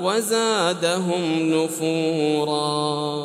وزادهم نفورا